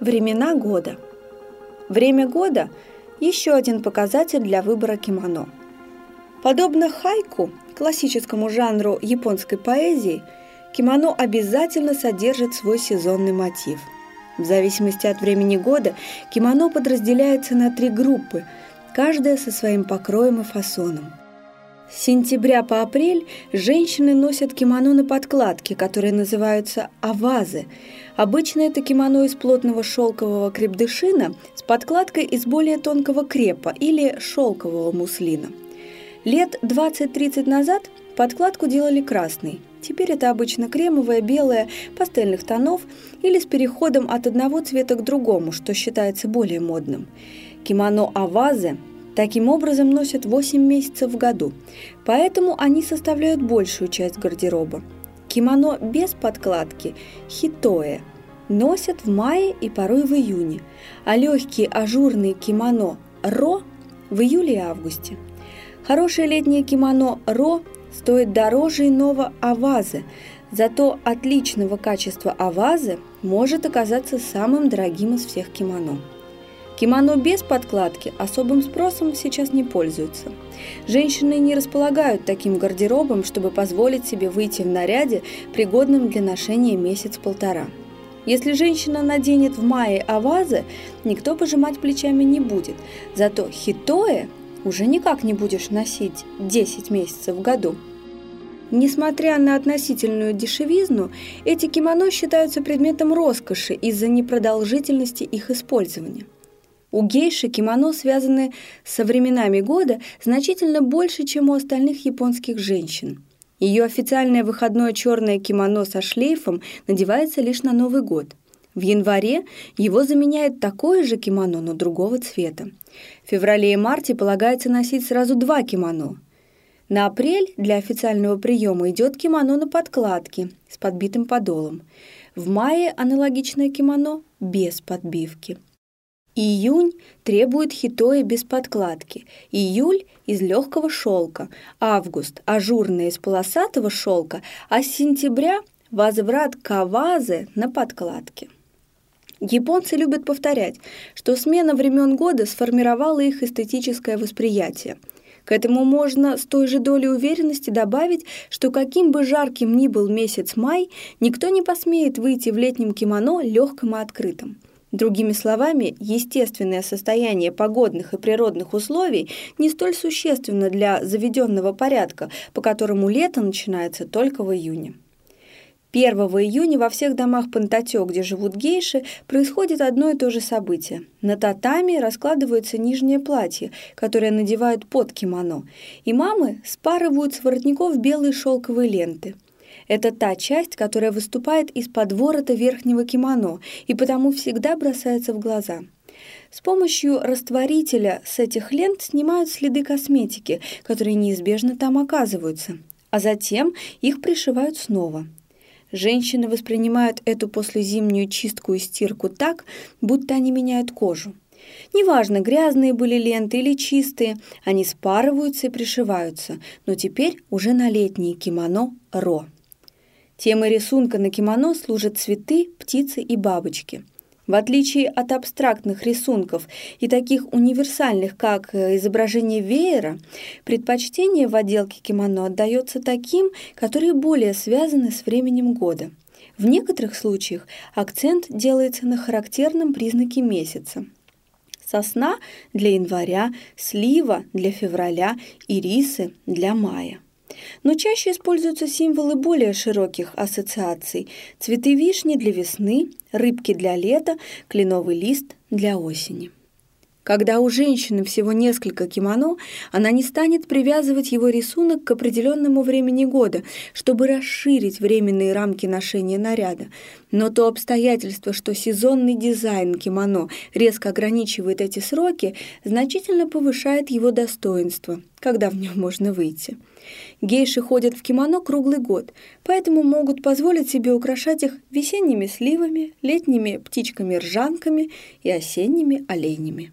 Времена года. Время года – еще один показатель для выбора кимоно. Подобно хайку, классическому жанру японской поэзии, кимоно обязательно содержит свой сезонный мотив. В зависимости от времени года кимоно подразделяется на три группы, каждая со своим покроем и фасоном – с сентября по апрель женщины носят кимоно на подкладке, которые называются авазы. Обычно это кимоно из плотного шелкового крепдышина с подкладкой из более тонкого крепа или шелкового муслина. Лет 20-30 назад подкладку делали красной. Теперь это обычно кремовая, белая, пастельных тонов или с переходом от одного цвета к другому, что считается более модным. Кимоно авазы Таким образом носят 8 месяцев в году, поэтому они составляют большую часть гардероба. Кимоно без подкладки – хитое – носят в мае и порой в июне, а легкие ажурные кимоно – ро – в июле и августе. Хорошее летнее кимоно ро стоит дороже иного авазы, зато отличного качества авазы может оказаться самым дорогим из всех кимоно. Кимоно без подкладки особым спросом сейчас не пользуются. Женщины не располагают таким гардеробом, чтобы позволить себе выйти в наряде, пригодном для ношения месяц-полтора. Если женщина наденет в мае авазы, никто пожимать плечами не будет. Зато хитое уже никак не будешь носить 10 месяцев в году. Несмотря на относительную дешевизну, эти кимоно считаются предметом роскоши из-за непродолжительности их использования. У гейши кимоно связаны со временами года значительно больше, чем у остальных японских женщин. Ее официальное выходное черное кимоно со шлейфом надевается лишь на Новый год. В январе его заменяет такое же кимоно, но другого цвета. В феврале и марте полагается носить сразу два кимоно. На апрель для официального приема идет кимоно на подкладке с подбитым подолом. В мае аналогичное кимоно без подбивки. Июнь требует хитоя без подкладки, июль – из легкого шелка, август – ажурное из полосатого шелка, а с сентября – возврат кавазы на подкладке. Японцы любят повторять, что смена времен года сформировала их эстетическое восприятие. К этому можно с той же долей уверенности добавить, что каким бы жарким ни был месяц май, никто не посмеет выйти в летнем кимоно легком и открытым. Другими словами, естественное состояние погодных и природных условий не столь существенно для заведенного порядка, по которому лето начинается только в июне. 1 июня во всех домах Пантатё, где живут гейши, происходит одно и то же событие. На татами раскладывается нижнее платье, которое надевают под кимоно, и мамы спарывают с воротников белые шелковые ленты – это та часть, которая выступает из-под ворота верхнего кимоно и потому всегда бросается в глаза. С помощью растворителя с этих лент снимают следы косметики, которые неизбежно там оказываются, а затем их пришивают снова. Женщины воспринимают эту послезимнюю чистку и стирку так, будто они меняют кожу. Неважно, грязные были ленты или чистые, они спарываются и пришиваются, но теперь уже на летние кимоно ро. Темой рисунка на кимоно служат цветы, птицы и бабочки. В отличие от абстрактных рисунков и таких универсальных, как э, изображение веера, предпочтение в отделке кимоно отдается таким, которые более связаны с временем года. В некоторых случаях акцент делается на характерном признаке месяца. Сосна для января, слива для февраля, ирисы для мая. Но чаще используются символы более широких ассоциаций. Цветы вишни для весны, рыбки для лета, кленовый лист для осени. Когда у женщины всего несколько кимоно, она не станет привязывать его рисунок к определенному времени года, чтобы расширить временные рамки ношения наряда. Но то обстоятельство, что сезонный дизайн кимоно резко ограничивает эти сроки, значительно повышает его достоинство, когда в нем можно выйти. Гейши ходят в кимоно круглый год, поэтому могут позволить себе украшать их весенними сливами, летними птичками-ржанками и осенними оленями.